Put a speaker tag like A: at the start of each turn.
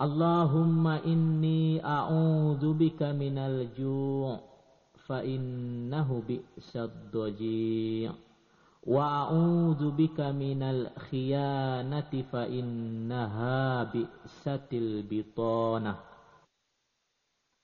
A: اللهم إني أعوذ بك من الجوع فإنه بئس الضجيع. وأعوذ بك من الخيانة فإنها بئست البطانة.